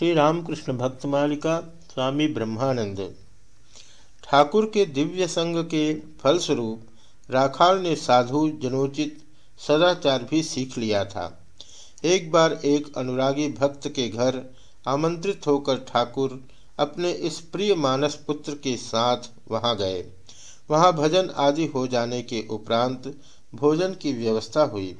श्री रामकृष्ण भक्त मालिका स्वामी ब्रह्मानंद। ठाकुर के दिव्य संग के फलस्वरूप राखाल ने साधु जनोचित सदाचार भी सीख लिया था। एक बार एक अनुरागी भक्त के घर आमंत्रित होकर ठाकुर अपने इस प्रिय मानस पुत्र के साथ वहाँ गए। वहाँ भजन आदि हो जाने के उपरांत भोजन की व्यवस्था हुई।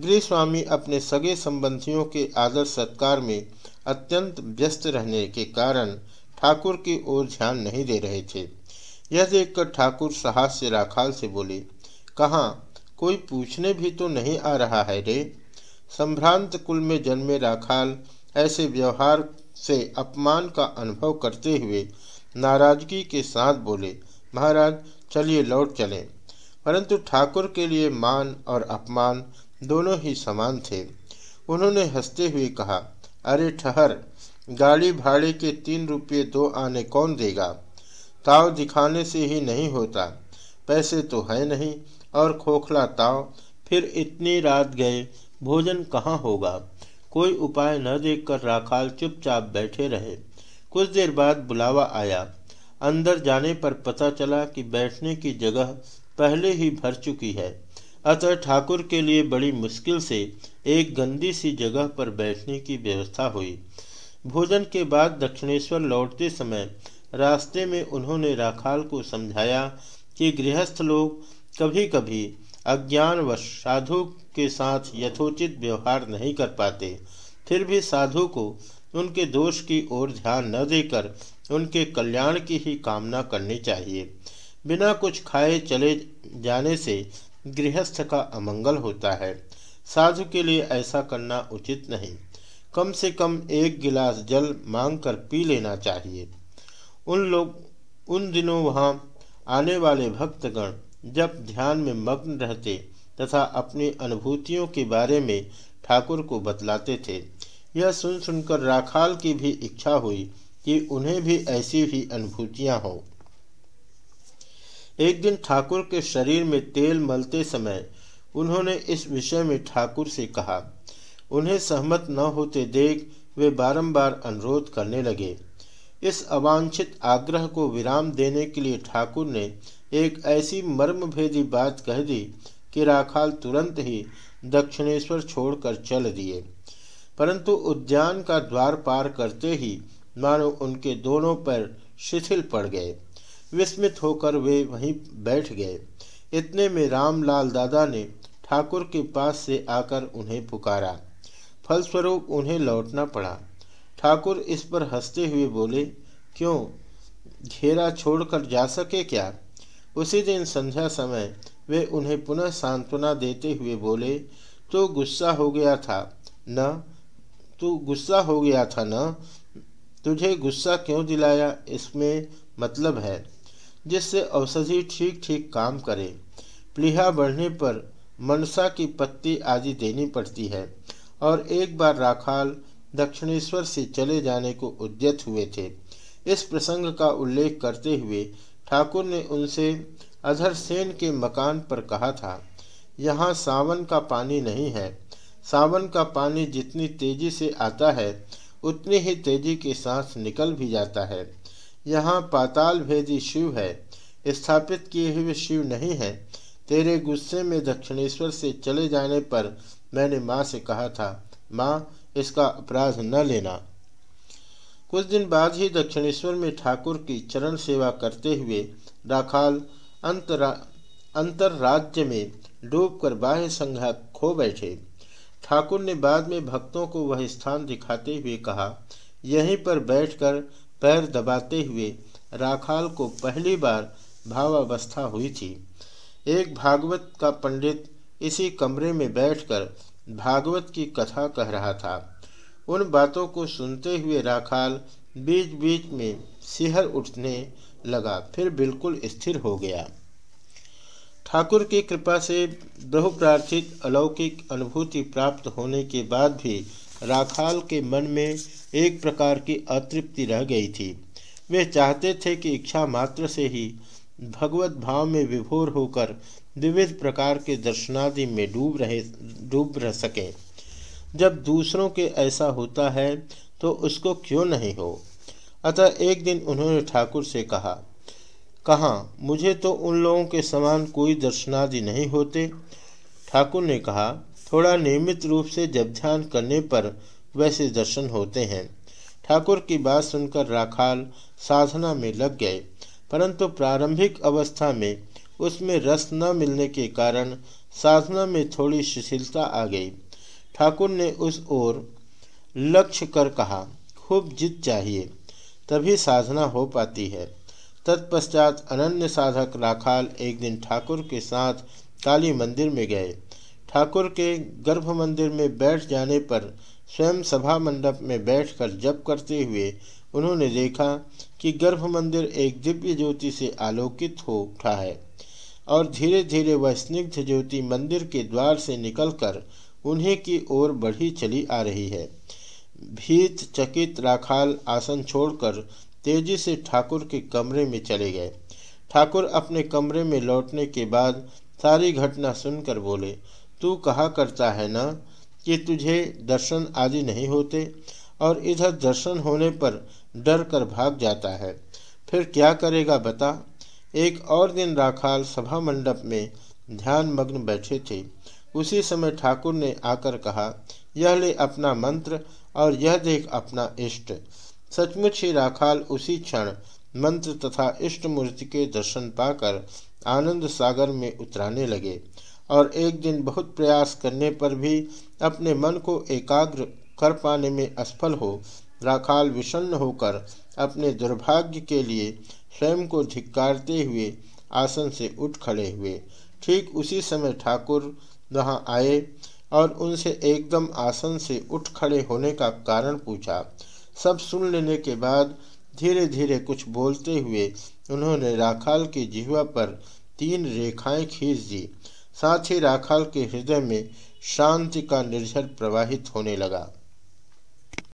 गृह स्वामी अपने सगे संबंधियों के आदर सत्कार में अत्यंत व्यस्त रहने के कारण ठाकुर की ओर ध्यान नहीं दे रहे थे। यह देखकर ठाकुर साहस से राखाल से बोले, कहाँ? कोई पूछने भी तो नहीं आ रहा है रे। संभ्रांत कुल में जन्मे राखाल ऐसे व्यवहार से अपमान का अनुभव करते हुए नाराज़गी के साथ बोले, महाराज, चलिए लौट चलें। परंतु ठाकुर के लिए मान और अपमान दोनों ही समान थे। उन्होंने हँसते हुए कहा अरे ठहर, गाड़ी भाड़े के तीन रुपये दो आने कौन देगा? ताव दिखाने से ही नहीं होता। पैसे तो है नहीं, और खोखला ताव, फिर इतनी रात गए, भोजन कहाँ होगा? कोई उपाय न देखकर राखाल चुपचाप बैठे रहे। कुछ देर बाद बुलावा आया। अंदर जाने पर पता चला कि बैठने की जगह पहले ही भर चुकी है। अतः ठाकुर के लिए बड़ी मुश्किल से एक गंदी सी जगह पर बैठने की व्यवस्था हुई। भोजन के बाद दक्षिणेश्वर लौटते समय रास्ते में उन्होंने राखाल को समझाया कि गृहस्थ लोग कभी कभी अज्ञानवश साधु के साथ यथोचित व्यवहार नहीं कर पाते। फिर भी साधु को उनके दोष की ओर ध्यान न देकर उनके कल्याण की ही कामना करनी चाहिए। बिना कुछ खाए चले जाने से गृहस्थ का अमंगल होता है। साधु के लिए ऐसा करना उचित नहीं। कम से कम एक गिलास जल मांगकर पी लेना चाहिए। उन लोग, उन दिनों वहाँ आने वाले भक्तगण जब ध्यान में मग्न रहते तथा अपनी अनुभूतियों के बारे में ठाकुर को बतलाते थे, यह सुन सुनकर राखाल की भी इच्छा हुई कि उन्हें भी ऐसी ही अनुभूतियाँ हों। एक दिन ठाकुर के शरीर में तेल मलते समय उन्होंने इस विषय में ठाकुर से कहा, उन्हें सहमत न होते देख वे बारंबार अनुरोध करने लगे। इस अवांछित आग्रह को विराम देने के लिए ठाकुर ने एक ऐसी मर्मभेदी बात कह दी कि राखाल तुरंत ही दक्षिणेश्वर छोड़कर चल दिए। परंतु उद्यान का द्वार पार करते ही मानो उनके दोनों पर शिथिल पड़ गए। विस्मित होकर वे वहीं बैठ गए। इतने में रामलाल दादा ने ठाकुर के पास से आकर उन्हें पुकारा। फलस्वरूप उन्हें लौटना पड़ा। ठाकुर इस पर हँसते हुए बोले, क्यों? घेरा छोड़कर जा सके क्या? उसी दिन संध्या समय वे उन्हें पुनः सांत्वना देते हुए बोले तो गुस्सा हो गया था न? तू गुस्सा हो गया था न? तुझे गुस्सा क्यों दिलाया? इसमें मतलब है। जिससे औषधि ठीक ठीक काम करे। प्लीहा बढ़ने पर मनसा की पत्ती आदि देनी पड़ती है और एक बार राखाल दक्षिणेश्वर से चले जाने को उद्यत हुए थे। इस प्रसंग का उल्लेख करते हुए ठाकुर ने उनसे अधर सेन के मकान पर कहा था, यहाँ सावन का पानी नहीं है। सावन का पानी जितनी तेज़ी से आता है, उतनी ही तेज़ी के साथ निकल भी जाता है। यहाँ पाताल भेदी शिव है। स्थापित किए हुए शिव नहीं है। तेरे गुस्से में दक्षिणेश्वर से चले जाने पर मैंने माँ से कहा था, माँ, इसका अपराध न लेना। कुछ दिन बाद ही दक्षिणेश्वर में ठाकुर की चरण सेवा करते हुए राखाल अंतरा, अंतर्राज्य में डूबकर बाह्य संघा खो बैठे। ठाकुर ने बाद में भक्तों को वह स्थान दिखाते हुए कहा, यहीं पर बैठकर पैर दबाते हुए राखाल को पहली बार भावावस्था हुई थी। एक भागवत का पंडित इसी कमरे में बैठकर भागवत की कथा कह रहा था। उन बातों को सुनते हुए राखाल बीच बीच में सिहर उठने लगा, फिर बिल्कुल स्थिर हो गया। ठाकुर की कृपा से बहुप्रार्थित अलौकिक अनुभूति प्राप्त होने के बाद भी राखाल के मन में एक प्रकार की अतृप्ति रह गई थी। वे चाहते थे कि इच्छा मात्र से ही भगवत भाव में विभोर होकर विविध प्रकार के दर्शनादि में डूब रहे, डूब रह सकें। जब दूसरों के ऐसा होता है तो उसको क्यों नहीं हो? अतः एक दिन उन्होंने ठाकुर से कहा, कहाँ? मुझे तो उन लोगों के समान कोई दर्शनादि नहीं होते। ठाकुर ने कहा, थोड़ा नियमित रूप से जब ध्यान करने पर वैसे दर्शन होते हैं। ठाकुर की बात सुनकर राखाल साधना में लग गए, परंतु प्रारंभिक अवस्था में उसमें रस न मिलने के कारण साधना में थोड़ी शिथिलता आ गई। ठाकुर ने उस ओर लक्ष्य कर कहा, खूब जिद चाहिए, तभी साधना हो पाती है। तत्पश्चात अनन्य साधक राखाल एक दिन ठाकुर के साथ काली मंदिर में गए। ठाकुर के गर्भ मंदिर में बैठ जाने पर स्वयं सभा मंडप में बैठकर जप करते हुए उन्होंने देखा कि गर्भ मंदिर एक दिव्य ज्योति से आलोकित हो उठा है और धीरे धीरे वह स्निग्ध ज्योति मंदिर के द्वार से निकलकर उन्हीं की ओर बढ़ी चली आ रही है। भीत, चकित राखाल आसन छोड़कर तेज़ी से ठाकुर के कमरे में चले गए। ठाकुर अपने कमरे में लौटने के बाद सारी घटना सुनकर बोले, तू कहा करता है ना? कि तुझे दर्शन आदि नहीं होते और इधर दर्शन होने पर डर कर भाग जाता है। फिर क्या करेगा बता? एक और दिन राखाल सभा मंडप में ध्यान मग्न बैठे थे। उसी समय ठाकुर ने आकर कहा, यह ले अपना मंत्र और यह देख अपना इष्ट। सचमुच ही राखाल उसी क्षण मंत्र तथा इष्ट मूर्ति के दर्शन पाकर आनंद सागर में उतराने लगे। और एक दिन बहुत प्रयास करने पर भी अपने मन को एकाग्र कर पाने में असफल हो, राखाल विषन्न होकर अपने दुर्भाग्य के लिए स्वयं को धिक्कारते हुए आसन से उठ खड़े हुए। ठीक उसी समय ठाकुर वहाँ आए और उनसे एकदम आसन से उठ खड़े होने का कारण पूछा। सब सुन लेने के बाद धीरे धीरे कुछ बोलते हुए उन्होंने राखाल की जिहवा पर तीन रेखाएँ खींच दी। साथ ही राखाल के हृदय में शांति का निर्झर प्रवाहित होने लगा।